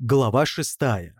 Глава шестая.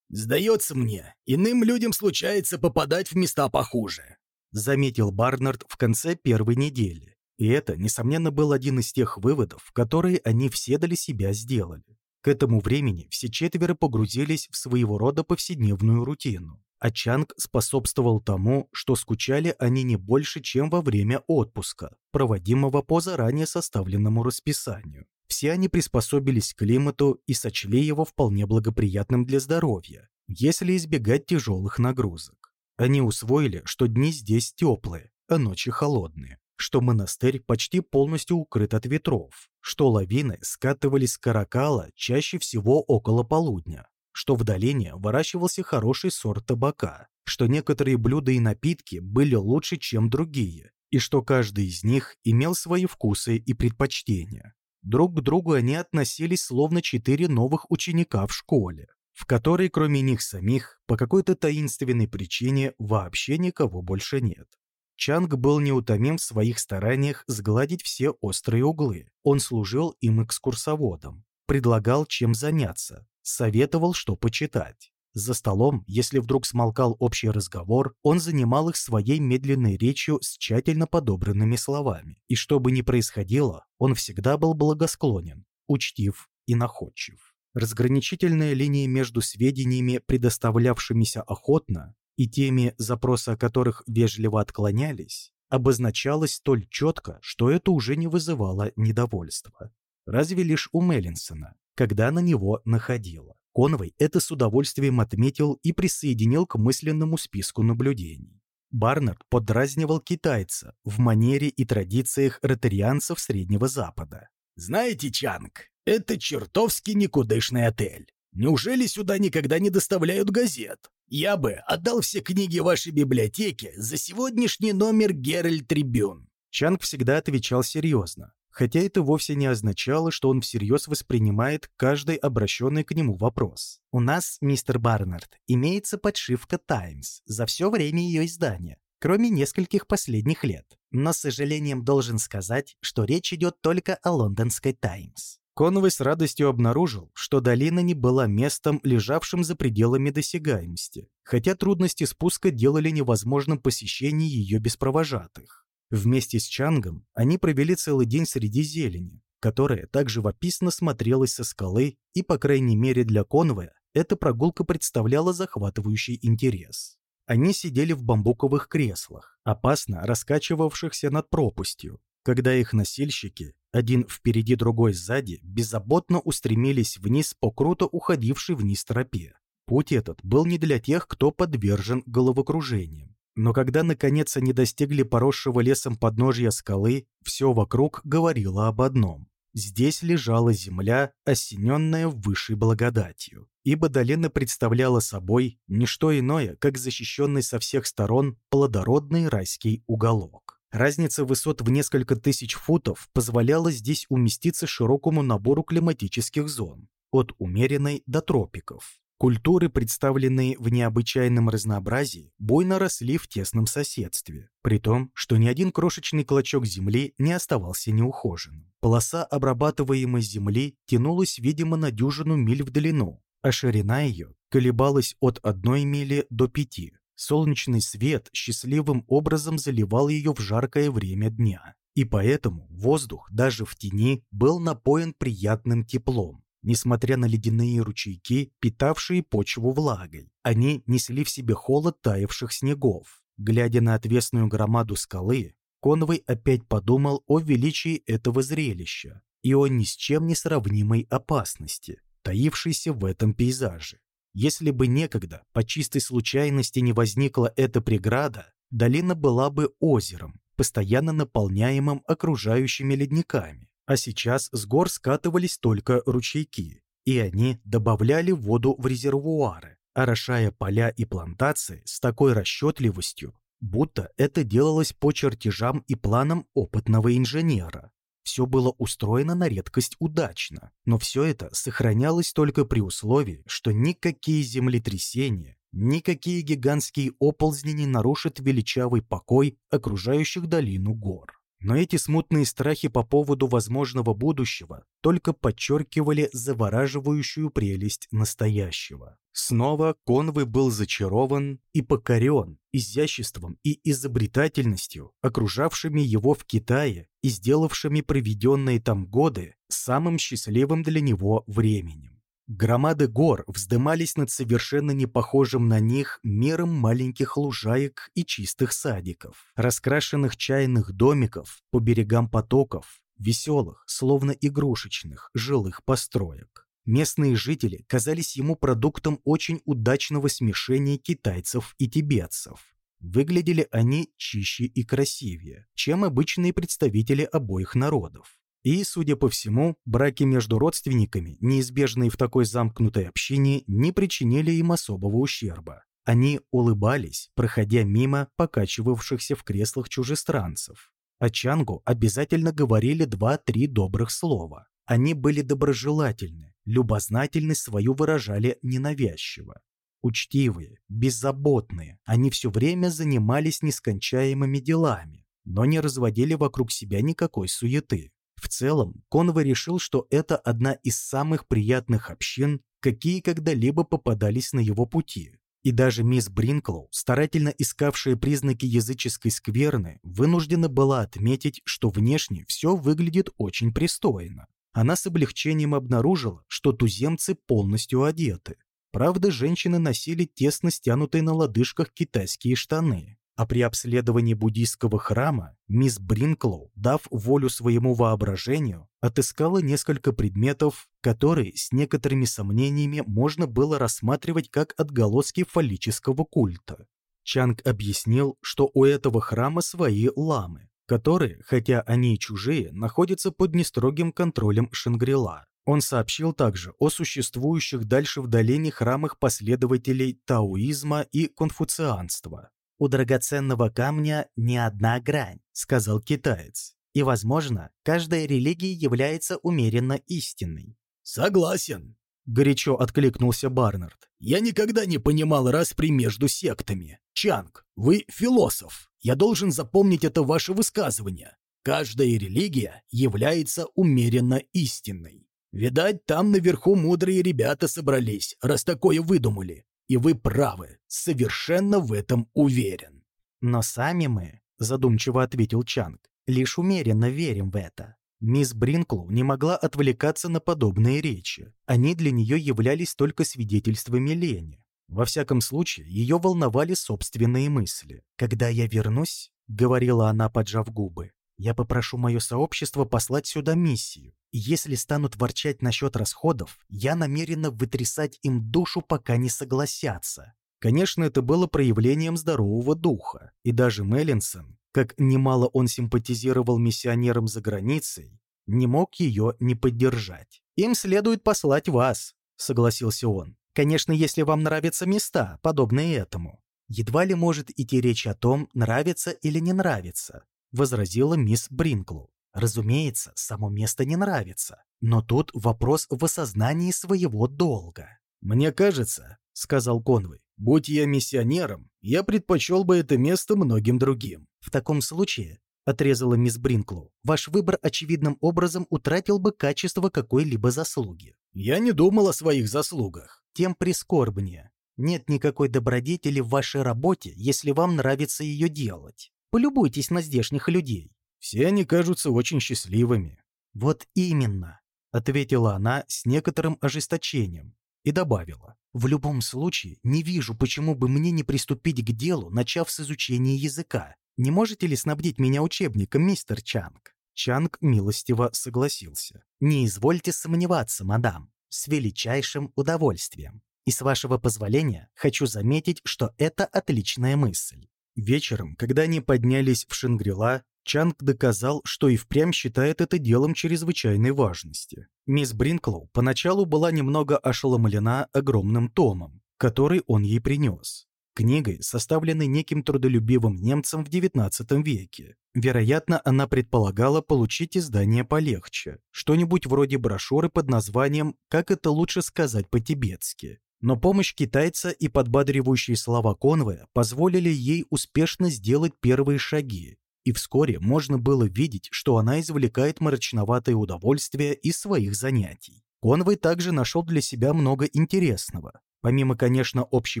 «Сдается мне, иным людям случается попадать в места похуже», заметил Барнард в конце первой недели. И это, несомненно, был один из тех выводов, которые они все для себя сделали. К этому времени все четверо погрузились в своего рода повседневную рутину. А Чанг способствовал тому, что скучали они не больше, чем во время отпуска, проводимого по заранее составленному расписанию. Все они приспособились к климату и сочли его вполне благоприятным для здоровья, если избегать тяжелых нагрузок. Они усвоили, что дни здесь теплые, а ночи холодные, что монастырь почти полностью укрыт от ветров, что лавины скатывались с Каракала чаще всего около полудня, что в долине выращивался хороший сорт табака, что некоторые блюда и напитки были лучше, чем другие, и что каждый из них имел свои вкусы и предпочтения. Друг к другу они относились словно четыре новых ученика в школе, в которой кроме них самих по какой-то таинственной причине вообще никого больше нет. Чанг был неутомим в своих стараниях сгладить все острые углы. Он служил им экскурсоводом, предлагал чем заняться, советовал, что почитать. За столом, если вдруг смолкал общий разговор, он занимал их своей медленной речью с тщательно подобранными словами. И что бы ни происходило, он всегда был благосклонен, учтив и находчив. Разграничительная линия между сведениями, предоставлявшимися охотно, и теми, запросы о которых вежливо отклонялись, обозначалась столь четко, что это уже не вызывало недовольства. Разве лишь у Меллинсона, когда на него находило. Конвой это с удовольствием отметил и присоединил к мысленному списку наблюдений. Барнард подразнивал китайца в манере и традициях ротарианцев Среднего Запада. «Знаете, Чанг, это чертовски никудышный отель. Неужели сюда никогда не доставляют газет? Я бы отдал все книги вашей библиотеке за сегодняшний номер Геральт Трибюн». Чанг всегда отвечал серьезно, хотя это вовсе не означало, что он всерьез воспринимает каждый обращенный к нему вопрос. «У нас, мистер Барнард, имеется подшивка «Таймс» за все время ее издания, кроме нескольких последних лет. Но с сожалением должен сказать, что речь идет только о лондонской «Таймс». Конвой с радостью обнаружил, что долина не была местом, лежавшим за пределами досягаемости, хотя трудности спуска делали невозможным посещение ее без провожатых. Вместе с Чангом они провели целый день среди зелени, которая так живописно смотрелась со скалы, и, по крайней мере для Конвоя, эта прогулка представляла захватывающий интерес. Они сидели в бамбуковых креслах, опасно раскачивавшихся над пропастью, когда их носильщики, один впереди, другой сзади, беззаботно устремились вниз по круто уходившей вниз тропе. Путь этот был не для тех, кто подвержен головокружениям. Но когда наконец они достигли поросшего лесом подножья скалы, все вокруг говорило об одном. Здесь лежала земля, осененная высшей благодатью, ибо долина представляла собой не что иное, как защищенный со всех сторон плодородный райский уголок. Разница высот в несколько тысяч футов позволяла здесь уместиться широкому набору климатических зон, от умеренной до тропиков. Культуры, представленные в необычайном разнообразии, буйно росли в тесном соседстве, при том, что ни один крошечный клочок земли не оставался неухоженным. Полоса обрабатываемой земли тянулась, видимо, на дюжину миль в длину, а ширина ее колебалась от одной мили до пяти. Солнечный свет счастливым образом заливал ее в жаркое время дня, и поэтому воздух даже в тени был напоен приятным теплом, несмотря на ледяные ручейки, питавшие почву влагой. Они несли в себе холод таявших снегов. Глядя на отвесную громаду скалы, Конвой опять подумал о величии этого зрелища и о ни с чем не сравнимой опасности, таившейся в этом пейзаже. Если бы некогда по чистой случайности не возникла эта преграда, долина была бы озером, постоянно наполняемым окружающими ледниками. А сейчас с гор скатывались только ручейки, и они добавляли воду в резервуары, орошая поля и плантации с такой расчетливостью, будто это делалось по чертежам и планам опытного инженера. Все было устроено на редкость удачно, но все это сохранялось только при условии, что никакие землетрясения, никакие гигантские оползни не нарушат величавый покой окружающих долину гор. Но эти смутные страхи по поводу возможного будущего только подчеркивали завораживающую прелесть настоящего. Снова Конвой был зачарован и покорен изяществом и изобретательностью, окружавшими его в Китае и сделавшими проведенные там годы самым счастливым для него временем. Громады гор вздымались над совершенно не похожим на них миром маленьких лужаек и чистых садиков, раскрашенных чайных домиков по берегам потоков, веселых, словно игрушечных, жилых построек. Местные жители казались ему продуктом очень удачного смешения китайцев и тибетцев. Выглядели они чище и красивее, чем обычные представители обоих народов. И, судя по всему, браки между родственниками, неизбежные в такой замкнутой общине, не причинили им особого ущерба. Они улыбались, проходя мимо покачивавшихся в креслах чужестранцев. О Чангу обязательно говорили два-три добрых слова. Они были доброжелательны, любознательность свою выражали ненавязчиво. Учтивые, беззаботные, они все время занимались нескончаемыми делами, но не разводили вокруг себя никакой суеты. В целом, Конвой решил, что это одна из самых приятных общин, какие когда-либо попадались на его пути. И даже мисс Бринклоу, старательно искавшая признаки языческой скверны, вынуждена была отметить, что внешне все выглядит очень пристойно. Она с облегчением обнаружила, что туземцы полностью одеты. Правда, женщины носили тесно стянутые на лодыжках китайские штаны, а при обследовании буддийского храма мисс Бринклоу, дав волю своему воображению, отыскала несколько предметов, которые с некоторыми сомнениями можно было рассматривать как отголоски фаллического культа. Чанг объяснил, что у этого храма свои ламы, которые, хотя они и чужие, находятся под нестрогим контролем Шангрила. Он сообщил также о существующих дальше в долине храмах последователей таоизма и конфуцианства, «У драгоценного камня не одна грань», — сказал китаец. «И, возможно, каждая религия является умеренно истинной». «Согласен», — горячо откликнулся Барнард. «Я никогда не понимал распри между сектами. Чанг, вы философ. Я должен запомнить это ваше высказывание. Каждая религия является умеренно истинной. Видать, там наверху мудрые ребята собрались, раз такое выдумали. И вы правы, совершенно в этом уверен. Но сами мы, задумчиво ответил Чанг, лишь умеренно верим в это. Мисс Бринклу не могла отвлекаться на подобные речи. Они для нее являлись только свидетельствами лени. Во всяком случае, ее волновали собственные мысли. «Когда я вернусь», — говорила она, поджав губы, «я попрошу мое сообщество послать сюда миссию. Если станут ворчать насчет расходов, я намерена вытрясать им душу, пока не согласятся. Конечно, это было проявлением здорового духа, и даже Меллинсон, как немало он симпатизировал миссионерам за границей, не мог ее не поддержать. «Им следует послать вас», — согласился он. «Конечно, если вам нравятся места, подобные этому». «Едва ли может идти речь о том, нравится или не нравится», — возразила мисс Бринклу. Разумеется, само место не нравится, но тут вопрос в осознании своего долга. «Мне кажется», — сказал Конвой, — «будь я миссионером, я предпочел бы это место многим другим». «В таком случае», — отрезала мисс Бринклоу, «ваш выбор очевидным образом утратил бы качество какой-либо заслуги». «Я не думал о своих заслугах». «Тем прискорбнее. Нет никакой добродетели в вашей работе, если вам нравится ее делать. Полюбуйтесь на здешних людей. Все они кажутся очень счастливыми». «Вот именно», — ответила она с некоторым ожесточением и добавила. «В любом случае, не вижу, почему бы мне не приступить к делу, начав с изучения языка. Не можете ли снабдить меня учебником, мистер Чанг?» Чанг милостиво согласился. «Не извольте сомневаться, мадам, с величайшим удовольствием. И с вашего позволения хочу заметить, что это отличная мысль». Вечером, когда они поднялись в Шангрила, Чанг доказал, что и впрямь считает это делом чрезвычайной важности. Мисс Бринклоу поначалу была немного ошеломлена огромным томом, который он ей принес. Книгой, составленной неким трудолюбивым немцем в XIX веке. Вероятно, она предполагала получить издание полегче, что-нибудь вроде брошюры под названием «Как это лучше сказать по-тибетски». Но помощь китайца и подбадривающие слова Конвоя позволили ей успешно сделать первые шаги, и вскоре можно было видеть, что она извлекает мрачноватое удовольствие из своих занятий. Конвой также нашел для себя много интересного, помимо, конечно, общей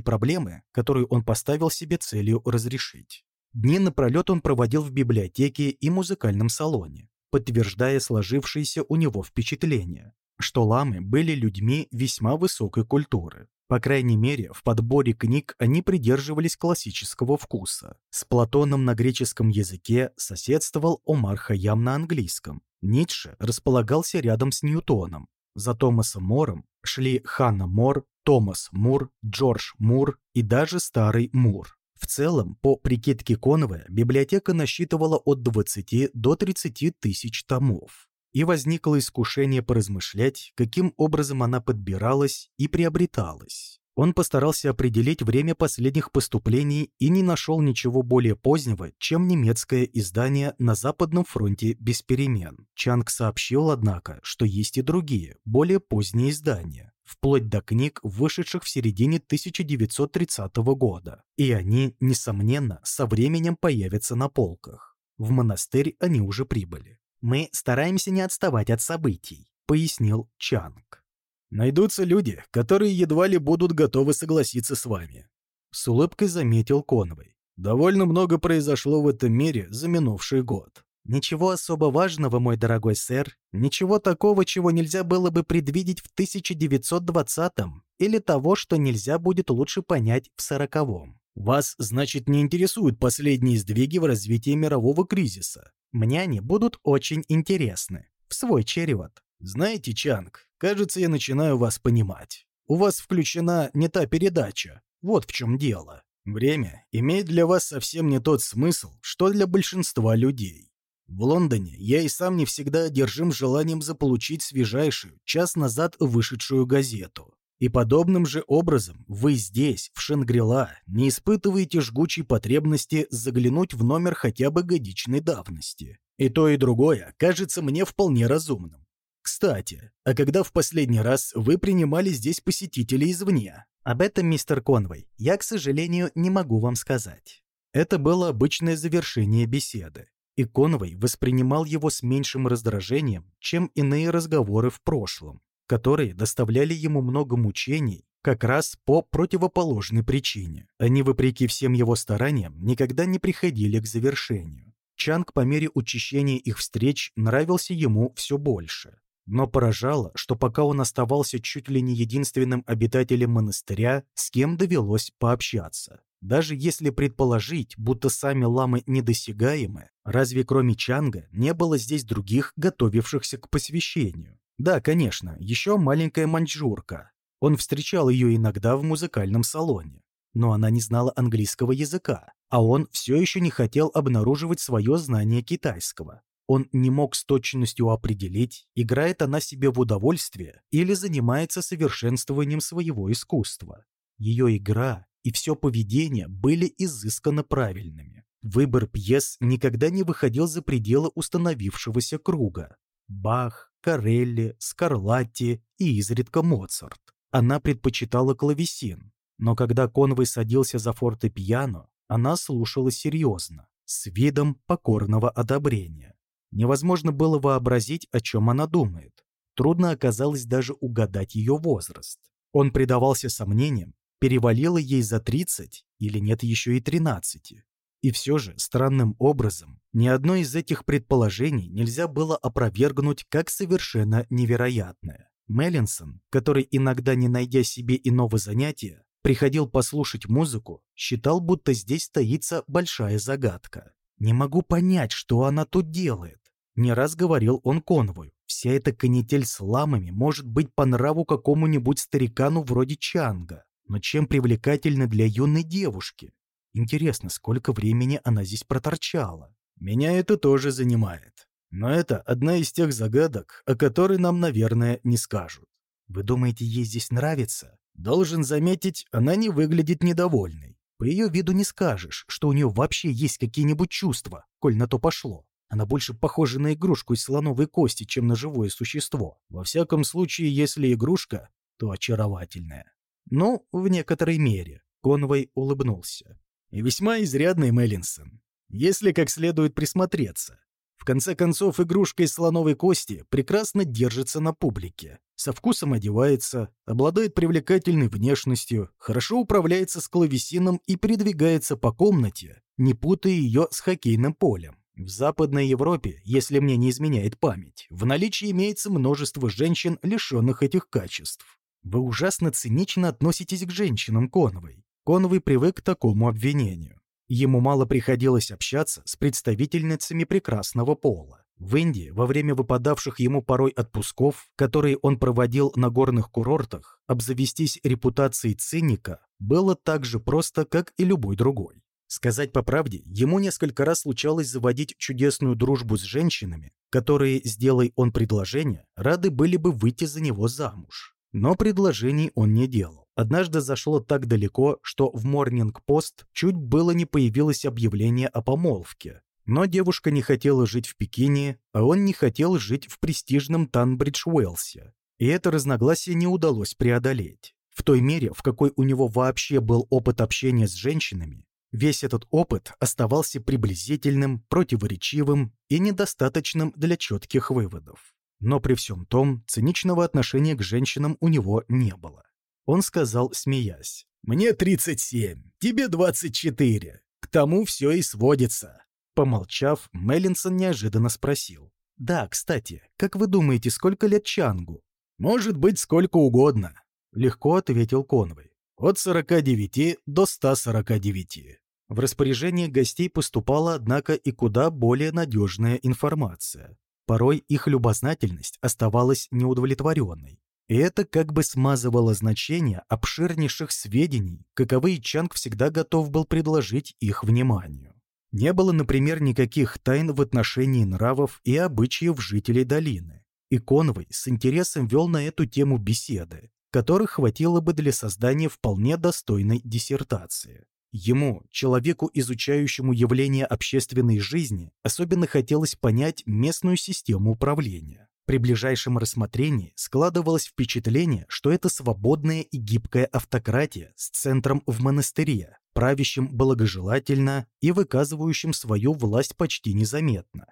проблемы, которую он поставил себе целью разрешить. Дни напролет он проводил в библиотеке и музыкальном салоне, подтверждая сложившееся у него впечатление, что ламы были людьми весьма высокой культуры. По крайней мере, в подборе книг они придерживались классического вкуса. С Платоном на греческом языке соседствовал Омар Хаям на английском. Ницше располагался рядом с Ньютоном. За Томасом Мором шли Ханна Мор, Томас Мур, Джордж Мур и даже старый Мур. В целом, по прикидке Конве, библиотека насчитывала от 20 до 30 тысяч томов и возникло искушение поразмышлять, каким образом она подбиралась и приобреталась. Он постарался определить время последних поступлений и не нашел ничего более позднего, чем немецкое издание на Западном фронте без перемен. Чанг сообщил, однако, что есть и другие, более поздние издания, вплоть до книг, вышедших в середине 1930 года. И они, несомненно, со временем появятся на полках. В монастырь они уже прибыли. Мы стараемся не отставать от событий», — пояснил Чанг. «Найдутся люди, которые едва ли будут готовы согласиться с вами», — с улыбкой заметил Конвой. «Довольно много произошло в этом мире за минувший год». «Ничего особо важного, мой дорогой сэр, ничего такого, чего нельзя было бы предвидеть в 1920-м, или того, что нельзя будет лучше понять в 40-м. Вас, значит, не интересуют последние сдвиги в развитии мирового кризиса. Мне они будут очень интересны. В свой черевод. Знаете, Чанг, кажется, я начинаю вас понимать. У вас включена не та передача. Вот в чем дело. Время имеет для вас совсем не тот смысл, что для большинства людей. В Лондоне я и сам не всегда одержим желанием заполучить свежайшую, час назад вышедшую газету. И подобным же образом вы здесь, в Шангрила, не испытываете жгучей потребности заглянуть в номер хотя бы годичной давности. И то, и другое кажется мне вполне разумным. Кстати, а когда в последний раз вы принимали здесь посетителей извне? Об этом, мистер Конвой, я, к сожалению, не могу вам сказать. Это было обычное завершение беседы, и Конвой воспринимал его с меньшим раздражением, чем иные разговоры в прошлом которые доставляли ему много мучений как раз по противоположной причине. Они, вопреки всем его стараниям, никогда не приходили к завершению. Чанг по мере учащения их встреч нравился ему все больше. Но поражало, что пока он оставался чуть ли не единственным обитателем монастыря, с кем довелось пообщаться. Даже если предположить, будто сами ламы недосягаемы, разве кроме Чанга не было здесь других, готовившихся к посвящению? Да, конечно, еще маленькая маньчжурка. Он встречал ее иногда в музыкальном салоне. Но она не знала английского языка, а он все еще не хотел обнаруживать свое знание китайского. Он не мог с точностью определить, играет она себе в удовольствие или занимается совершенствованием своего искусства. Ее игра и все поведение были изысканно правильными. Выбор пьес никогда не выходил за пределы установившегося круга. Бах, Карелли, Скарлатти и изредка Моцарт. Она предпочитала клавесин, но когда Конвой садился за фортепиано, она слушала серьезно, с видом покорного одобрения. Невозможно было вообразить, о чем она думает. Трудно оказалось даже угадать ее возраст. Он предавался сомнениям, перевалило ей за 30 или нет еще и 13. И все же, странным образом, ни одно из этих предположений нельзя было опровергнуть как совершенно невероятное. Меллинсон, который иногда, не найдя себе иного занятия, приходил послушать музыку, считал, будто здесь таится большая загадка. «Не могу понять, что она тут делает», — не раз говорил он конвою. «Вся эта канитель с ламами может быть по нраву какому-нибудь старикану вроде Чанга, но чем привлекательно для юной девушки? Интересно, сколько времени она здесь проторчала? Меня это тоже занимает. Но это одна из тех загадок, о которой нам, наверное, не скажут. Вы думаете, ей здесь нравится? Должен заметить, она не выглядит недовольной. По ее виду не скажешь, что у нее вообще есть какие-нибудь чувства, коль на то пошло. Она больше похожа на игрушку из слоновой кости, чем на живое существо. Во всяком случае, если игрушка, то очаровательная. Ну, в некоторой мере. Конвой улыбнулся. И весьма изрядный Меллинсон. если как следует присмотреться. В конце концов, игрушка из слоновой кости прекрасно держится на публике, со вкусом одевается, обладает привлекательной внешностью, хорошо управляется с клавесином и передвигается по комнате, не путая ее с хоккейным полем. В Западной Европе, если мне не изменяет память, в наличии имеется множество женщин, лишенных этих качеств. Вы ужасно цинично относитесь к женщинам, Конвой. Конвой привык к такому обвинению. Ему мало приходилось общаться с представительницами прекрасного пола. В Индии, во время выпадавших ему порой отпусков, которые он проводил на горных курортах, обзавестись репутацией циника было так же просто, как и любой другой. Сказать по правде, ему несколько раз случалось заводить чудесную дружбу с женщинами, которые, сделай он предложение, рады были бы выйти за него замуж. Но предложений он не делал. Однажды зашло так далеко, что в Morning Post чуть было не появилось объявление о помолвке. Но девушка не хотела жить в Пекине, а он не хотел жить в престижном Танбридж-Уэлсе. И это разногласие не удалось преодолеть. В той мере, в какой у него вообще был опыт общения с женщинами, весь этот опыт оставался приблизительным, противоречивым и недостаточным для четких выводов. Но при всем том, циничного отношения к женщинам у него не было. Он сказал, смеясь. «Мне 37, тебе 24. К тому все и сводится». Помолчав, Меллинсон неожиданно спросил. «Да, кстати, как вы думаете, сколько лет Чангу?» «Может быть, сколько угодно», — легко ответил Конвой. «От 49 до 149». В распоряжение гостей поступала, однако, и куда более надежная информация. Порой их любознательность оставалась неудовлетворенной. И это как бы смазывало значение обширнейших сведений, каковые Чанг всегда готов был предложить их вниманию. Не было, например, никаких тайн в отношении нравов и обычаев жителей долины. И Конвой с интересом вел на эту тему беседы, которых хватило бы для создания вполне достойной диссертации. Ему, человеку, изучающему явления общественной жизни, особенно хотелось понять местную систему управления. При ближайшем рассмотрении складывалось впечатление, что это свободная и гибкая автократия с центром в монастыре, правящим благожелательно и выказывающим свою власть почти незаметно.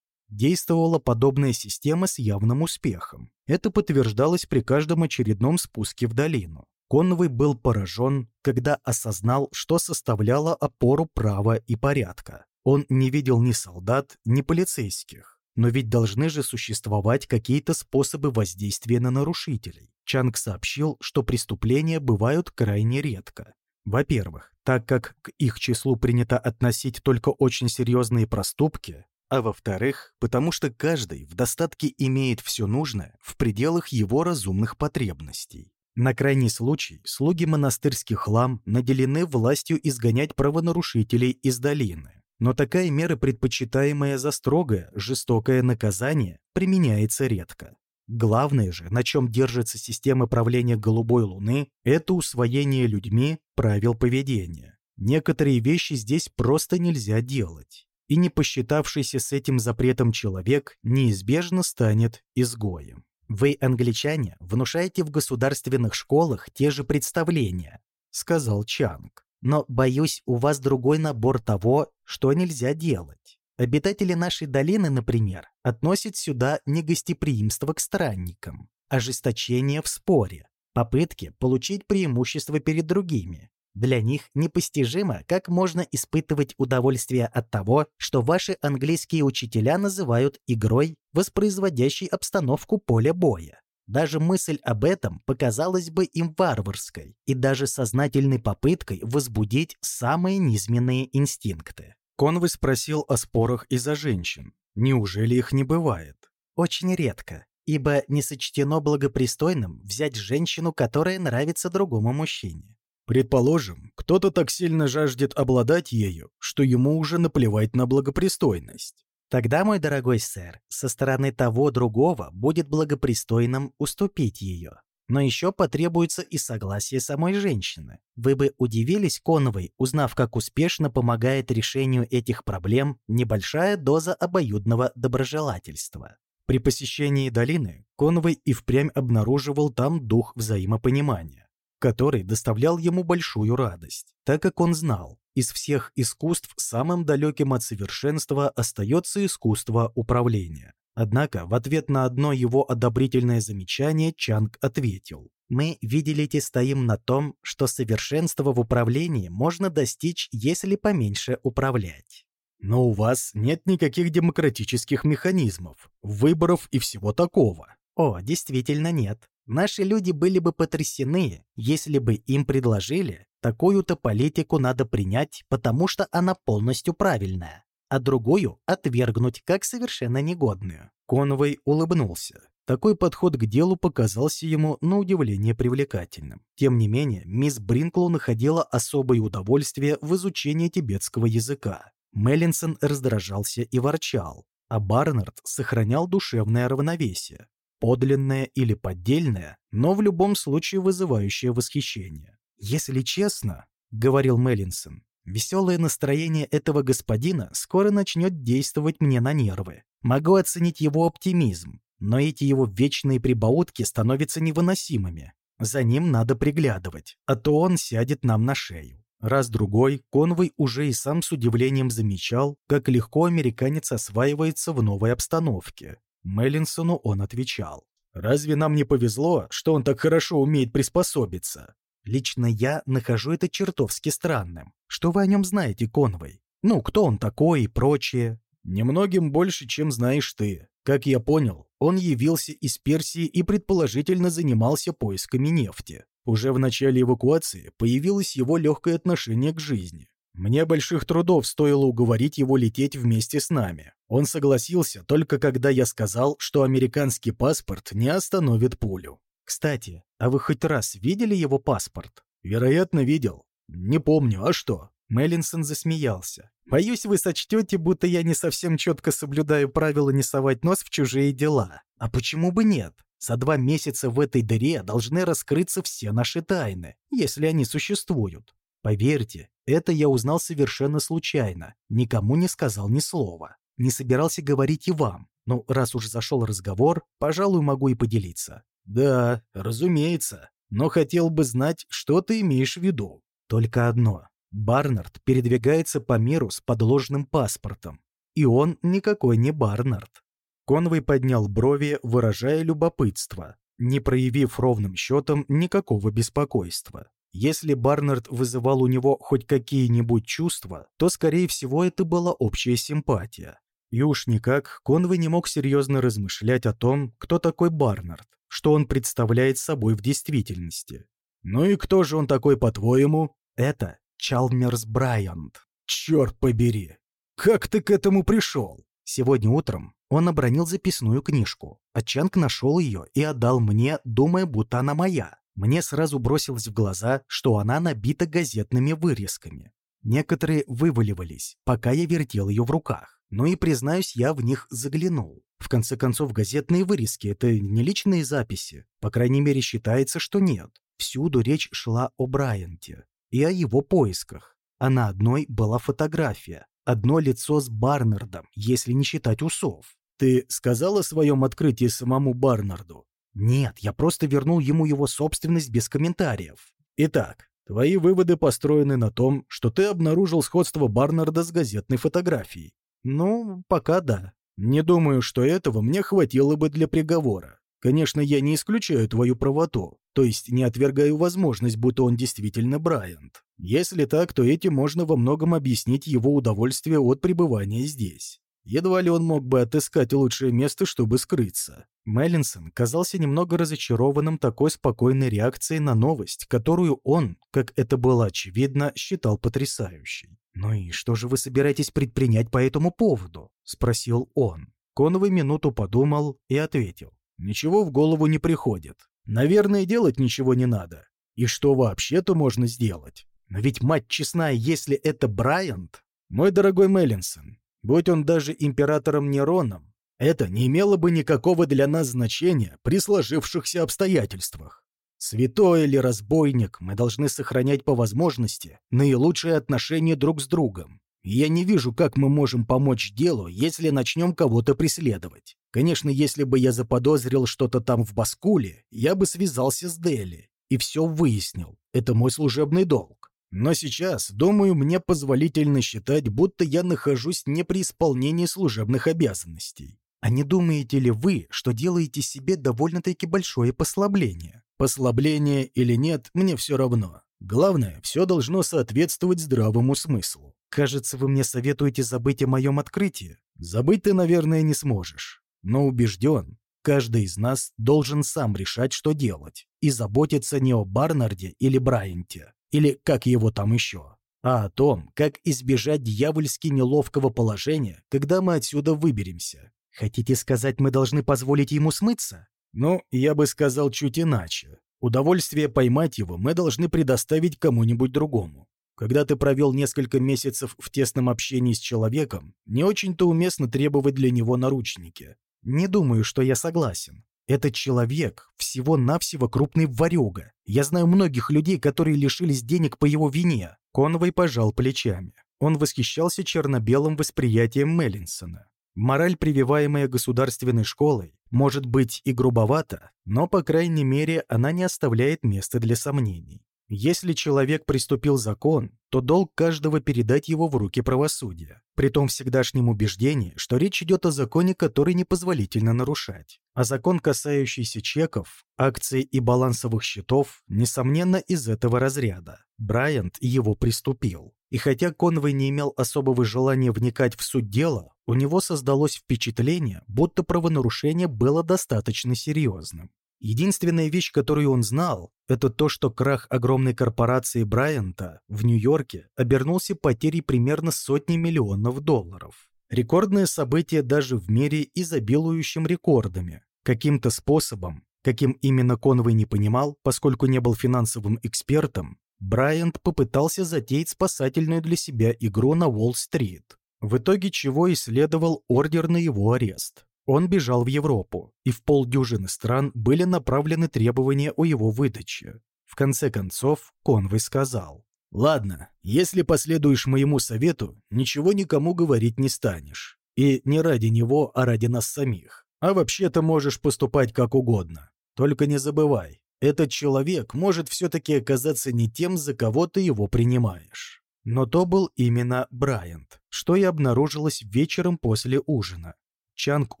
Действовала подобная система с явным успехом. Это подтверждалось при каждом очередном спуске в долину. Конвой был поражен, когда осознал, что составляло опору права и порядка. Он не видел ни солдат, ни полицейских. Но ведь должны же существовать какие-то способы воздействия на нарушителей. Чанг сообщил, что преступления бывают крайне редко. Во-первых, так как к их числу принято относить только очень серьезные проступки, а во-вторых, потому что каждый в достатке имеет все нужное в пределах его разумных потребностей. На крайний случай слуги монастырских лам наделены властью изгонять правонарушителей из долины. Но такая мера, предпочитаемая за строгое, жестокое наказание, применяется редко. Главное же, на чем держится система правления Голубой Луны, это усвоение людьми правил поведения. Некоторые вещи здесь просто нельзя делать. И не посчитавшийся с этим запретом человек неизбежно станет изгоем. Вы, англичане, внушаете в государственных школах те же представления, сказал Чанг. Но, боюсь, у вас другой набор того, что нельзя делать. Обитатели нашей долины, например, относят сюда негостеприимство к странникам, ожесточение в споре, попытки получить преимущество перед другими. Для них непостижимо, как можно испытывать удовольствие от того, что ваши английские учителя называют игрой, воспроизводящей обстановку поля боя. Даже мысль об этом показалась бы им варварской и даже сознательной попыткой возбудить самые низменные инстинкты. Конвой спросил о спорах из-за женщин. Неужели их не бывает? Очень редко, ибо не сочтено благопристойным взять женщину, которая нравится другому мужчине. Предположим, кто-то так сильно жаждет обладать ею, что ему уже наплевать на благопристойность. Тогда, мой дорогой сэр, со стороны того другого будет благопристойным уступить ее. Но еще потребуется и согласие самой женщины. Вы бы удивились, Коновой, узнав, как успешно помогает решению этих проблем небольшая доза обоюдного доброжелательства. При посещении долины Коновой и впрямь обнаруживал там дух взаимопонимания, который доставлял ему большую радость, так как он знал, из всех искусств самым далеким от совершенства остается искусство управления. Однако в ответ на одно его одобрительное замечание Чанг ответил. «Мы, видели стоим на том, что совершенство в управлении можно достичь, если поменьше управлять». «Но у вас нет никаких демократических механизмов, выборов и всего такого». «О, действительно нет. Наши люди были бы потрясены, если бы им предложили, такую-то политику надо принять, потому что она полностью правильная а другую отвергнуть как совершенно негодную. Конвой улыбнулся. Такой подход к делу показался ему на удивление привлекательным. Тем не менее, мисс Бринклу находила особое удовольствие в изучении тибетского языка. Меллинсон раздражался и ворчал, а Барнард сохранял душевное равновесие, подлинное или поддельное, но в любом случае вызывающее восхищение. «Если честно», — говорил Меллинсон, Веселое настроение этого господина скоро начнет действовать мне на нервы. Могу оценить его оптимизм, но эти его вечные прибаутки становятся невыносимыми. За ним надо приглядывать, а то он сядет нам на шею. Раз-другой Конвой уже и сам с удивлением замечал, как легко американец осваивается в новой обстановке. Меллинсону он отвечал. «Разве нам не повезло, что он так хорошо умеет приспособиться? Лично я нахожу это чертовски странным. Что вы о нем знаете, Конвой? Ну, кто он такой и прочее? Немногим больше, чем знаешь ты. Как я понял, он явился из Персии и предположительно занимался поисками нефти. Уже в начале эвакуации появилось его легкое отношение к жизни. Мне больших трудов стоило уговорить его лететь вместе с нами. Он согласился только когда я сказал, что американский паспорт не остановит пулю. Кстати, а вы хоть раз видели его паспорт? Вероятно, видел. Не помню, а что? Меллинсон засмеялся. «Боюсь, вы сочтете, будто я не совсем четко соблюдаю правила не совать нос в чужие дела. А почему бы нет? За два месяца в этой дыре должны раскрыться все наши тайны, если они существуют. Поверьте, это я узнал совершенно случайно, никому не сказал ни слова. Не собирался говорить и вам. Но раз уж зашел разговор, пожалуй, могу и поделиться. «Да, разумеется. Но хотел бы знать, что ты имеешь в виду». «Только одно. Барнард передвигается по миру с подложным паспортом. И он никакой не Барнард». Конвой поднял брови, выражая любопытство, не проявив ровным счетом никакого беспокойства. Если Барнард вызывал у него хоть какие-нибудь чувства, то, скорее всего, это была общая симпатия. И уж никак Конвой не мог серьезно размышлять о том, кто такой Барнард, что он представляет собой в действительности. «Ну и кто же он такой, по-твоему?» «Это Чалмерс Брайант». «Черт побери! Как ты к этому пришел?» Сегодня утром он обронил записную книжку, а Чанг нашел ее и отдал мне, думая, будто она моя. Мне сразу бросилось в глаза, что она набита газетными вырезками. Некоторые вываливались, пока я вертел ее в руках. Ну и, признаюсь, я в них заглянул. В конце концов, газетные вырезки — это не личные записи. По крайней мере, считается, что нет. Всюду речь шла о Брайанте и о его поисках. А на одной была фотография. Одно лицо с Барнардом, если не считать усов. «Ты сказал о своем открытии самому Барнарду?» «Нет, я просто вернул ему его собственность без комментариев». «Итак, твои выводы построены на том, что ты обнаружил сходство Барнарда с газетной фотографией. Ну, пока да. Не думаю, что этого мне хватило бы для приговора. Конечно, я не исключаю твою правоту, то есть не отвергаю возможность, будто он действительно Брайант. Если так, то этим можно во многом объяснить его удовольствие от пребывания здесь. Едва ли он мог бы отыскать лучшее место, чтобы скрыться. Меллинсон казался немного разочарованным такой спокойной реакцией на новость, которую он, как это было очевидно, считал потрясающей. «Ну и что же вы собираетесь предпринять по этому поводу?» — спросил он. Коновый минуту подумал и ответил. «Ничего в голову не приходит. Наверное, делать ничего не надо. И что вообще-то можно сделать? Но ведь, мать честная, если это Брайант...» «Мой дорогой Меллинсон, будь он даже императором Нероном, это не имело бы никакого для нас значения при сложившихся обстоятельствах. Святой или разбойник, мы должны сохранять по возможности наилучшие отношения друг с другом. И я не вижу, как мы можем помочь делу, если начнем кого-то преследовать. Конечно, если бы я заподозрил что-то там в Баскуле, я бы связался с Дели и все выяснил. Это мой служебный долг. Но сейчас, думаю, мне позволительно считать, будто я нахожусь не при исполнении служебных обязанностей. А не думаете ли вы, что делаете себе довольно-таки большое послабление? Послабление или нет, мне все равно. Главное, все должно соответствовать здравому смыслу. Кажется, вы мне советуете забыть о моем открытии. Забыть ты, наверное, не сможешь. Но убежден, каждый из нас должен сам решать, что делать, и заботиться не о Барнарде или Брайанте, или как его там еще, а о том, как избежать дьявольски неловкого положения, когда мы отсюда выберемся. Хотите сказать, мы должны позволить ему смыться? Ну, я бы сказал чуть иначе. Удовольствие поймать его мы должны предоставить кому-нибудь другому. Когда ты провел несколько месяцев в тесном общении с человеком, не очень-то уместно требовать для него наручники. Не думаю, что я согласен. Этот человек всего-навсего крупный ворюга. Я знаю многих людей, которые лишились денег по его вине. Конвой пожал плечами. Он восхищался черно-белым восприятием Меллинсона. Мораль, прививаемая государственной школой, может быть и грубовата, но, по крайней мере, она не оставляет места для сомнений. Если человек приступил закон, то долг каждого передать его в руки правосудия, при том всегдашнем убеждении, что речь идет о законе, который непозволительно нарушать. А закон, касающийся чеков, акций и балансовых счетов, несомненно, из этого разряда. Брайант его приступил. И хотя Конвей не имел особого желания вникать в суть дела, у него создалось впечатление, будто правонарушение было достаточно серьезным. Единственная вещь, которую он знал, это то, что крах огромной корпорации Брайанта в Нью-Йорке обернулся потерей примерно сотни миллионов долларов. Рекордное событие даже в мире, изобилующем рекордами. Каким-то способом, каким именно Конвей не понимал, поскольку не был финансовым экспертом, Брайант попытался затеять спасательную для себя игру на Уолл-стрит, в итоге чего и следовал ордер на его арест. Он бежал в Европу, и в полдюжины стран были направлены требования о его выдаче. В конце концов, Конвой сказал, «Ладно, если последуешь моему совету, ничего никому говорить не станешь. И не ради него, а ради нас самих. А вообще-то можешь поступать как угодно. Только не забывай, этот человек может все-таки оказаться не тем, за кого ты его принимаешь». Но то был именно Брайант, что и обнаружилось вечером после ужина. Чанг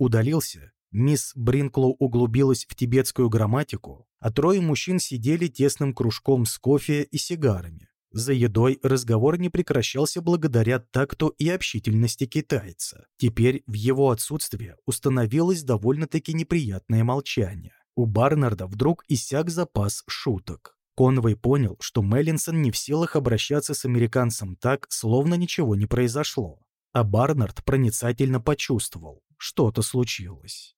удалился, мисс Бринклоу углубилась в тибетскую грамматику, а трое мужчин сидели тесным кружком с кофе и сигарами. За едой разговор не прекращался благодаря такту и общительности китайца. Теперь в его отсутствие установилось довольно-таки неприятное молчание. У Барнарда вдруг иссяк запас шуток. Конвей понял, что Меллинсон не в силах обращаться с американцем так, словно ничего не произошло. А Барнард проницательно почувствовал, что-то случилось.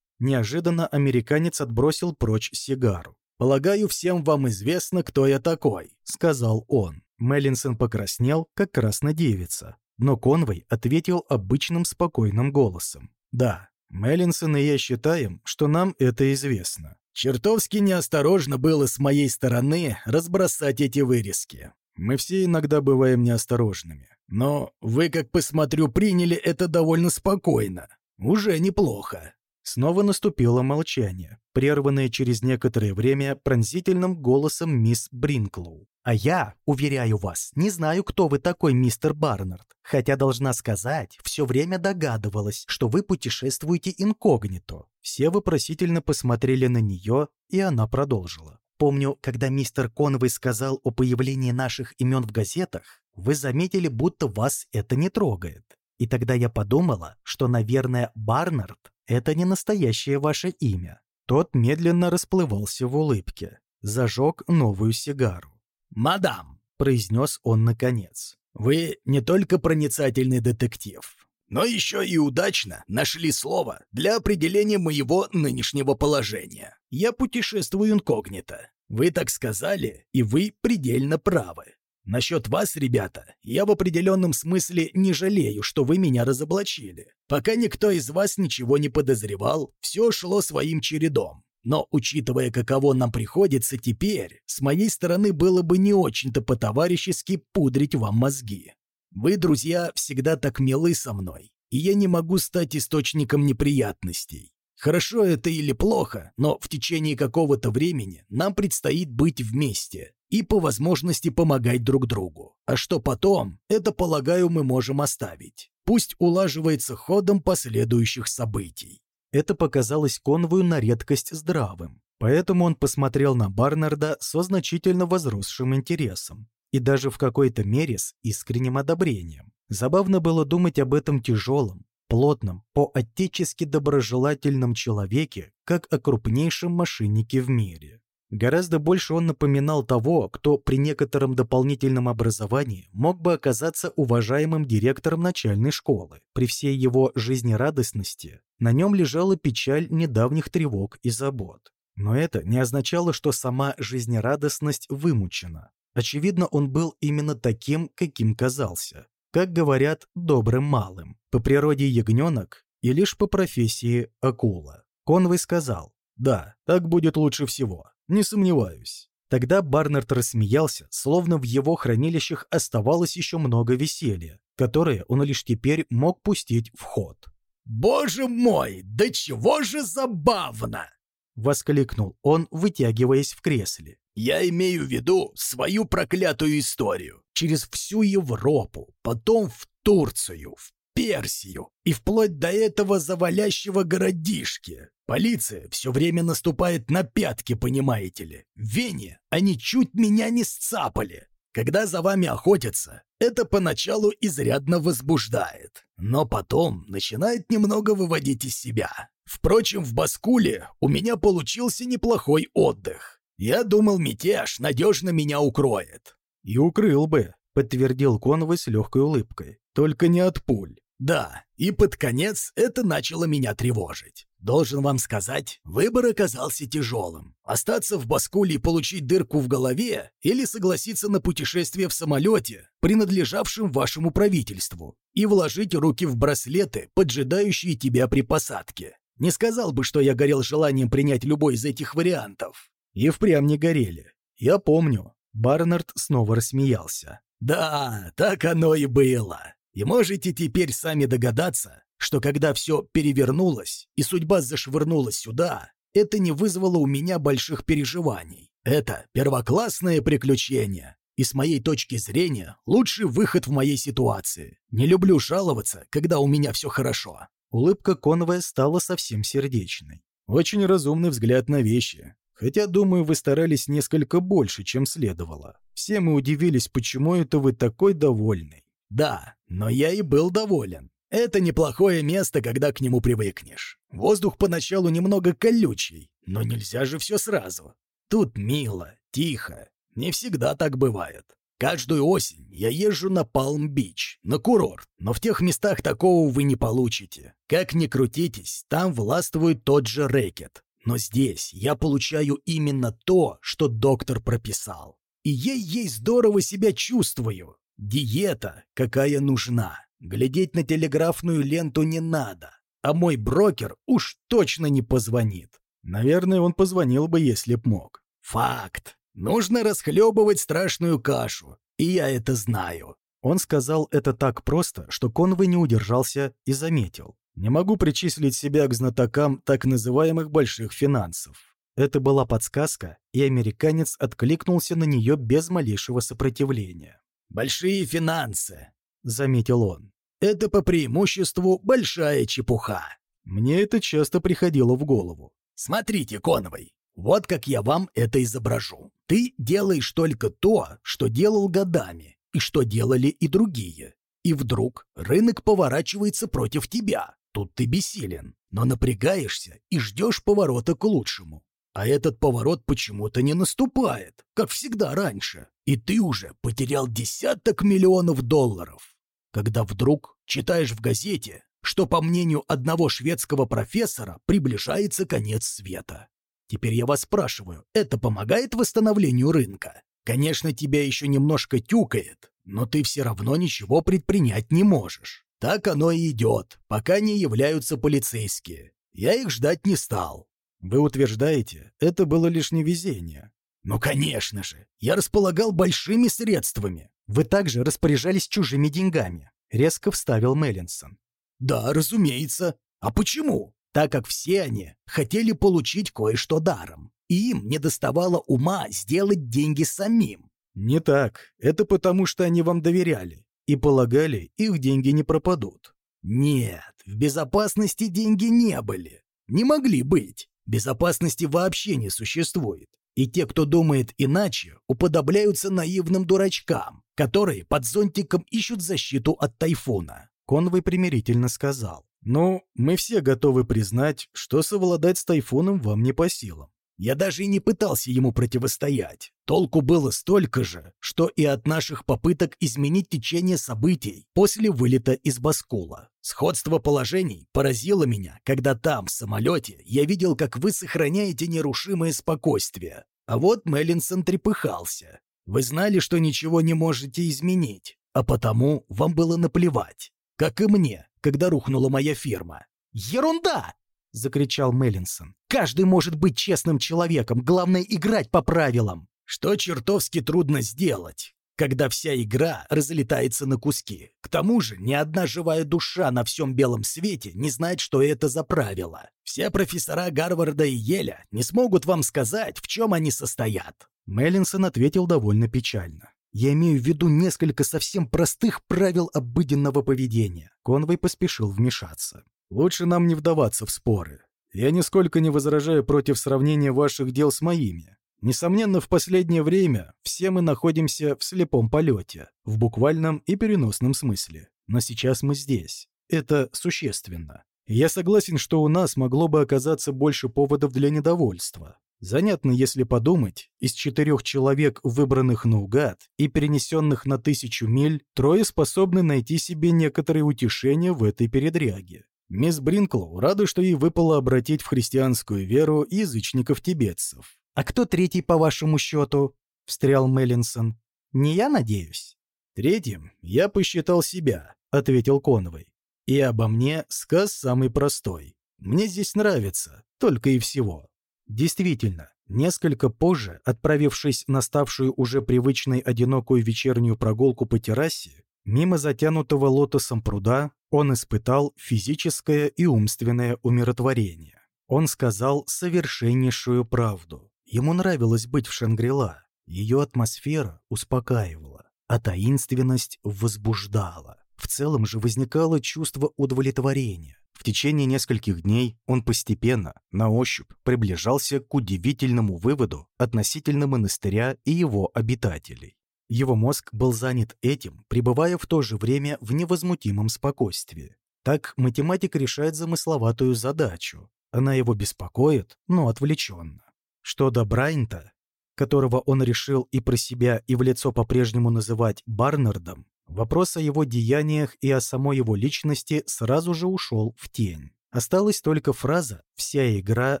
Неожиданно американец отбросил прочь сигару. «Полагаю, всем вам известно, кто я такой», — сказал он. Меллинсон покраснел, как красная девица, но Конвой ответил обычным спокойным голосом. «Да, Меллинсон и я считаем, что нам это известно. Чертовски неосторожно было с моей стороны разбросать эти вырезки. Мы все иногда бываем неосторожными. Но вы, как посмотрю, приняли это довольно спокойно. Уже неплохо. Снова наступило молчание, прерванное через некоторое время пронзительным голосом мисс Бринклоу. «А я, уверяю вас, не знаю, кто вы такой, мистер Барнард, хотя, должна сказать, все время догадывалась, что вы путешествуете инкогнито». Все вопросительно посмотрели на нее, и она продолжила. «Помню, когда мистер Конвей сказал о появлении наших имен в газетах, вы заметили, будто вас это не трогает. И тогда я подумала, что, наверное, Барнард — это не настоящее ваше имя. Тот медленно расплывался в улыбке. Зажег новую сигару. «Мадам», — произнес он наконец, — «вы не только проницательный детектив, но еще и удачно нашли слово для определения моего нынешнего положения. Я путешествую инкогнито. Вы так сказали, и вы предельно правы. Насчет вас, ребята, я в определенном смысле не жалею, что вы меня разоблачили. Пока никто из вас ничего не подозревал, все шло своим чередом. Но, учитывая, каково нам приходится теперь, с моей стороны было бы не очень-то по-товарищески пудрить вам мозги. Вы, друзья, всегда так милы со мной, и я не могу стать источником неприятностей. Хорошо это или плохо, но в течение какого-то времени нам предстоит быть вместе, и по возможности помогать друг другу. А что потом, это, полагаю, мы можем оставить. Пусть улаживается ходом последующих событий. Это показалось конвою на редкость здравым, поэтому он посмотрел на Барнарда со значительно возросшим интересом и даже в какой-то мере с искренним одобрением. Забавно было думать об этом тяжелом, плотном, по-отечески доброжелательном человеке, как о крупнейшем мошеннике в мире. Гораздо больше он напоминал того, кто при некотором дополнительном образовании мог бы оказаться уважаемым директором начальной школы. При всей его жизнерадостности на нем лежала печаль недавних тревог и забот. Но это не означало, что сама жизнерадостность вымучена. Очевидно, он был именно таким, каким казался. Как говорят, добрым малым. По природе ягненок и лишь по профессии акула. Конвой сказал, «Да, так будет лучше всего. Не сомневаюсь». Тогда Барнард рассмеялся, словно в его хранилищах оставалось еще много веселья, которое он лишь теперь мог пустить в ход. «Боже мой, да чего же забавно!» — воскликнул он, вытягиваясь в кресле. «Я имею в виду свою проклятую историю. Через всю Европу, потом в Турцию, в Персию и вплоть до этого завалящего городишки. Полиция все время наступает на пятки, понимаете ли. В Вене они чуть меня не сцапали. Когда за вами охотятся, это поначалу изрядно возбуждает, но потом начинает немного выводить из себя. Впрочем, в Баскуле у меня получился неплохой отдых. Я думал, мятеж надежно меня укроет. «И укрыл бы», — подтвердил Конвой с легкой улыбкой. «Только не от пуль». Да, и под конец это начало меня тревожить. Должен вам сказать, выбор оказался тяжелым. Остаться в Баскуле и получить дырку в голове или согласиться на путешествие в самолете, принадлежавшем вашему правительству, и вложить руки в браслеты, поджидающие тебя при посадке. Не сказал бы, что я горел желанием принять любой из этих вариантов. И впрямь не горели. Я помню. Барнард снова рассмеялся. Да, так оно и было. И можете теперь сами догадаться, что когда все перевернулось и судьба зашвырнула сюда, это не вызвало у меня больших переживаний. Это первоклассное приключение. И с моей точки зрения, лучший выход в моей ситуации. Не люблю жаловаться, когда у меня все хорошо. Улыбка Коновая стала совсем сердечной. Очень разумный взгляд на вещи. Хотя, думаю, вы старались несколько больше, чем следовало. Все мы удивились, почему это вы такой довольный. Да, но я и был доволен. Это неплохое место, когда к нему привыкнешь. Воздух поначалу немного колючий, но нельзя же все сразу. Тут мило, тихо. Не всегда так бывает. Каждую осень я езжу на Палм-Бич, на курорт, но в тех местах такого вы не получите. Как ни крутитесь, там властвует тот же рэкет. Но здесь я получаю именно то, что доктор прописал. И ей-ей здорово себя чувствую. Диета, какая нужна. Глядеть на телеграфную ленту не надо. А мой брокер уж точно не позвонит. Наверное, он позвонил бы, если б мог. Факт. Нужно расхлебывать страшную кашу. И я это знаю. Он сказал это так просто, что Конвой не удержался и заметил. Не могу причислить себя к знатокам так называемых больших финансов. Это была подсказка, и американец откликнулся на нее без малейшего сопротивления. «Большие финансы», — заметил он. «Это по преимуществу большая чепуха». Мне это часто приходило в голову. «Смотрите, Коновой, вот как я вам это изображу. Ты делаешь только то, что делал годами, и что делали и другие. И вдруг рынок поворачивается против тебя. Тут ты бессилен, но напрягаешься и ждешь поворота к лучшему. А этот поворот почему-то не наступает, как всегда раньше. И ты уже потерял десяток миллионов долларов. Когда вдруг читаешь в газете, что, по мнению одного шведского профессора, приближается конец света. Теперь я вас спрашиваю, это помогает восстановлению рынка? Конечно, тебя еще немножко тюкает, но ты все равно ничего предпринять не можешь. Так оно и идет, пока не являются полицейские. Я их ждать не стал. Вы утверждаете, это было лишь невезение. Ну, конечно же, я располагал большими средствами. Вы также распоряжались чужими деньгами, резко вставил Меллинсон. Да, разумеется. А почему? Так как все они хотели получить кое-что даром. и им не доставало ума сделать деньги самим. Не так. Это потому, что они вам доверяли и полагали, их деньги не пропадут. Нет, в безопасности деньги не были. Не могли быть. Безопасности вообще не существует. И те, кто думает иначе, уподобляются наивным дурачкам, которые под зонтиком ищут защиту от тайфуна. Конвой примирительно сказал. «Ну, мы все готовы признать, что совладать с тайфуном вам не по силам. Я даже и не пытался ему противостоять. Толку было столько же, что и от наших попыток изменить течение событий после вылета из Баскула. Сходство положений поразило меня, когда там, в самолете, я видел, как вы сохраняете нерушимое спокойствие. А вот Меллинсон трепыхался. Вы знали, что ничего не можете изменить, а потому вам было наплевать. Как и мне, когда рухнула моя фирма. «Ерунда!» — закричал Меллинсон. «Каждый может быть честным человеком, главное — играть по правилам». «Что чертовски трудно сделать, когда вся игра разлетается на куски. К тому же ни одна живая душа на всем белом свете не знает, что это за правила. Все профессора Гарварда и Еля не смогут вам сказать, в чем они состоят». Меллинсон ответил довольно печально. Я имею в виду несколько совсем простых правил обыденного поведения. Конвой поспешил вмешаться. Лучше нам не вдаваться в споры. Я нисколько не возражаю против сравнения ваших дел с моими. Несомненно, в последнее время все мы находимся в слепом полете, в буквальном и переносном смысле. Но сейчас мы здесь. Это существенно. Я согласен, что у нас могло бы оказаться больше поводов для недовольства. Занятно, если подумать, из четырех человек, выбранных наугад и перенесенных на тысячу миль, трое способны найти себе некоторые утешения в этой передряге. Мисс Бринклоу рада, что ей выпало обратить в христианскую веру язычников-тибетцев. «А кто третий, по вашему счету?» — встрял Меллинсон. «Не я, надеюсь?» «Третьим я посчитал себя», — ответил Коновой. «И обо мне сказ самый простой. Мне здесь нравится, только и всего». Действительно, несколько позже, отправившись на ставшую уже привычной одинокую вечернюю прогулку по террасе, мимо затянутого лотосом пруда, он испытал физическое и умственное умиротворение. Он сказал совершеннейшую правду. Ему нравилось быть в Шангрила. Ее атмосфера успокаивала, а таинственность возбуждала. В целом же возникало чувство удовлетворения. В течение нескольких дней он постепенно, на ощупь, приближался к удивительному выводу относительно монастыря и его обитателей. Его мозг был занят этим, пребывая в то же время в невозмутимом спокойствии. Так математик решает замысловатую задачу. Она его беспокоит, но отвлеченно. Что до Брайнта, которого он решил и про себя, и в лицо по-прежнему называть Барнардом, вопрос о его деяниях и о самой его личности сразу же ушел в тень. Осталась только фраза «вся игра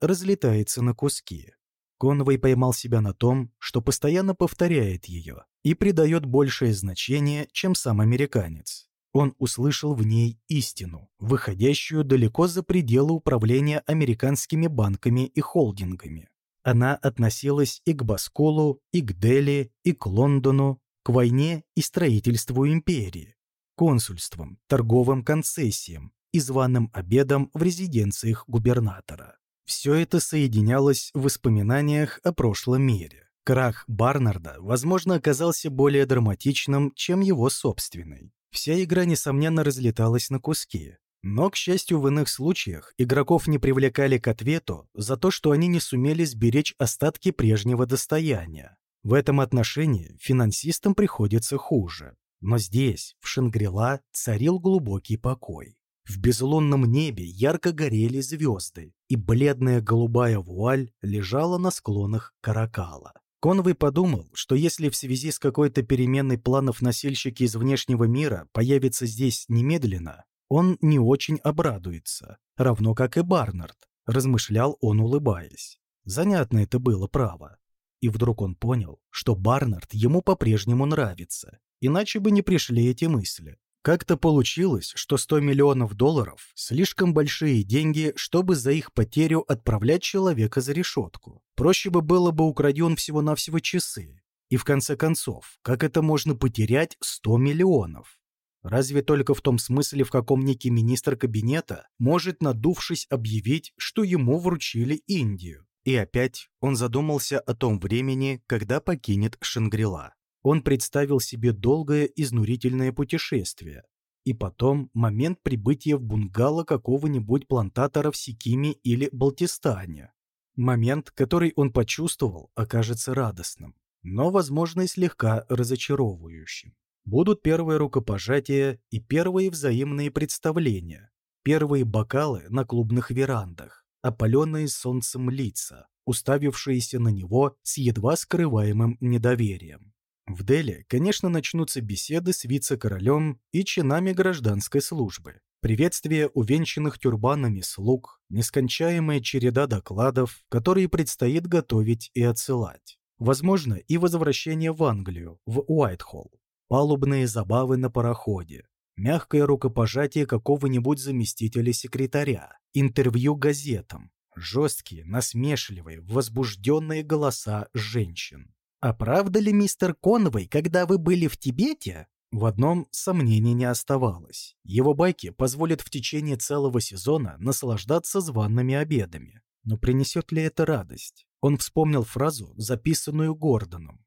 разлетается на куски». Конвой поймал себя на том, что постоянно повторяет ее и придает большее значение, чем сам американец. Он услышал в ней истину, выходящую далеко за пределы управления американскими банками и холдингами. Она относилась и к Басколу, и к Дели, и к Лондону, к войне и строительству империи, консульствам, торговым концессиям и званым обедам в резиденциях губернатора. Все это соединялось в воспоминаниях о прошлом мире. Крах Барнарда, возможно, оказался более драматичным, чем его собственный. Вся игра, несомненно, разлеталась на куски. Но, к счастью, в иных случаях игроков не привлекали к ответу за то, что они не сумели сберечь остатки прежнего достояния. В этом отношении финансистам приходится хуже. Но здесь, в Шангрила, царил глубокий покой. В безлунном небе ярко горели звезды, и бледная голубая вуаль лежала на склонах Каракала. Конвой подумал, что если в связи с какой-то переменной планов носильщики из внешнего мира появятся здесь немедленно, он не очень обрадуется, равно как и Барнард, размышлял он, улыбаясь. Занятно это было, право. И вдруг он понял, что Барнард ему по-прежнему нравится, иначе бы не пришли эти мысли. Как-то получилось, что 100 миллионов долларов – слишком большие деньги, чтобы за их потерю отправлять человека за решетку. Проще бы было бы украден всего-навсего часы. И в конце концов, как это можно потерять 100 миллионов? Разве только в том смысле, в каком некий министр кабинета может, надувшись, объявить, что ему вручили Индию. И опять он задумался о том времени, когда покинет Шангрила. Он представил себе долгое изнурительное путешествие, и потом момент прибытия в бунгало какого-нибудь плантатора в Сикиме или Балтистане. Момент, который он почувствовал, окажется радостным, но, возможно, и слегка разочаровывающим. Будут первые рукопожатия и первые взаимные представления, первые бокалы на клубных верандах, опаленные солнцем лица, уставившиеся на него с едва скрываемым недоверием. В Дели, конечно, начнутся беседы с вице-королем и чинами гражданской службы. Приветствие увенчанных тюрбанами слуг, нескончаемая череда докладов, которые предстоит готовить и отсылать. Возможно, и возвращение в Англию, в Уайтхолл. Палубные забавы на пароходе, мягкое рукопожатие какого-нибудь заместителя секретаря, интервью газетам, жесткие, насмешливые, возбужденные голоса женщин. «А правда ли, мистер Конвей, когда вы были в Тибете?» В одном сомнений не оставалось. Его байки позволят в течение целого сезона наслаждаться званными обедами. Но принесет ли это радость? Он вспомнил фразу, записанную Гордоном.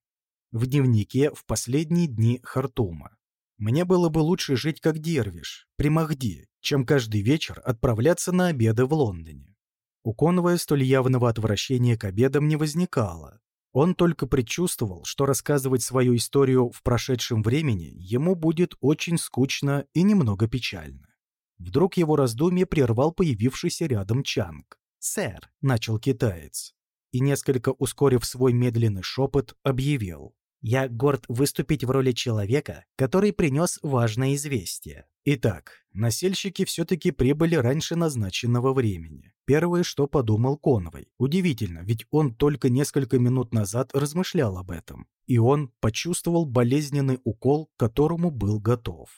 В дневнике в последние дни Хартума. «Мне было бы лучше жить как дервиш, при Махди, чем каждый вечер отправляться на обеды в Лондоне». У Конвоя столь явного отвращения к обедам не возникало. Он только предчувствовал, что рассказывать свою историю в прошедшем времени ему будет очень скучно и немного печально. Вдруг его раздумье прервал появившийся рядом Чанг. «Сэр», — начал китаец, и, несколько ускорив свой медленный шепот, объявил. «Я горд выступить в роли человека, который принес важное известие. Итак, насельщики все-таки прибыли раньше назначенного времени. Первое, что подумал Конвой. Удивительно, ведь он только несколько минут назад размышлял об этом. И он почувствовал болезненный укол, к которому был готов.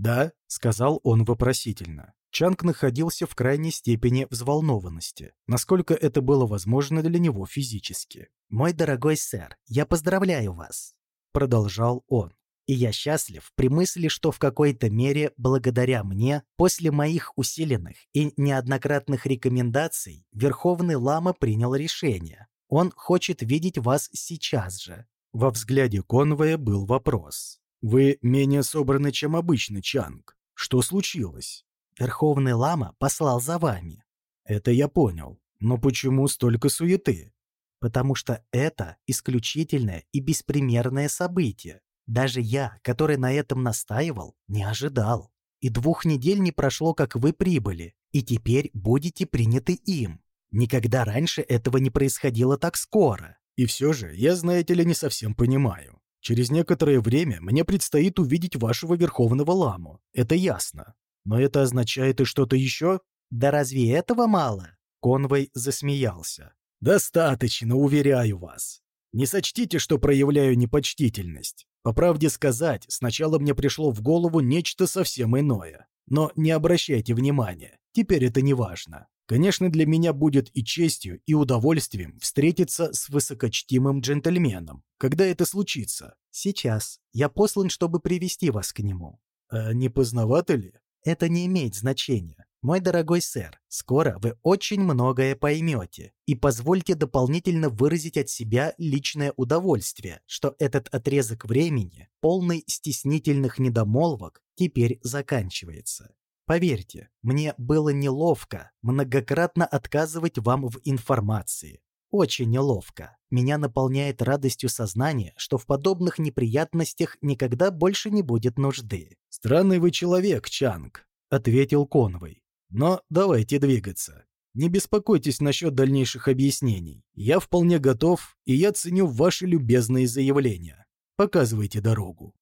«Да», — сказал он вопросительно. Чанг находился в крайней степени взволнованности, насколько это было возможно для него физически. «Мой дорогой сэр, я поздравляю вас», — продолжал он. И я счастлив при мысли, что в какой-то мере, благодаря мне, после моих усиленных и неоднократных рекомендаций, Верховный Лама принял решение. Он хочет видеть вас сейчас же. Во взгляде Конвоя был вопрос. «Вы менее собраны, чем обычно, Чанг. Что случилось?» «Верховный Лама послал за вами». «Это я понял. Но почему столько суеты?» «Потому что это исключительное и беспримерное событие. Даже я, который на этом настаивал, не ожидал. И двух недель не прошло, как вы прибыли, и теперь будете приняты им. Никогда раньше этого не происходило так скоро. И все же, я, знаете ли, не совсем понимаю. Через некоторое время мне предстоит увидеть вашего Верховного Ламу. Это ясно. Но это означает и что-то еще? Да разве этого мало? Конвой засмеялся. «Достаточно, уверяю вас. Не сочтите, что проявляю непочтительность. По правде сказать, сначала мне пришло в голову нечто совсем иное. Но не обращайте внимания, теперь это не важно. Конечно, для меня будет и честью, и удовольствием встретиться с высокочтимым джентльменом. Когда это случится? Сейчас. Я послан, чтобы привести вас к нему. А не поздновато ли? Это не имеет значения. Мой дорогой сэр, скоро вы очень многое поймете. И позвольте дополнительно выразить от себя личное удовольствие, что этот отрезок времени, полный стеснительных недомолвок, теперь заканчивается. Поверьте, мне было неловко многократно отказывать вам в информации. Очень неловко. Меня наполняет радостью сознание, что в подобных неприятностях никогда больше не будет нужды. «Странный вы человек, Чанг», — ответил Конвой. Но давайте двигаться. Не беспокойтесь насчет дальнейших объяснений. Я вполне готов, и я ценю ваши любезные заявления. Показывайте дорогу.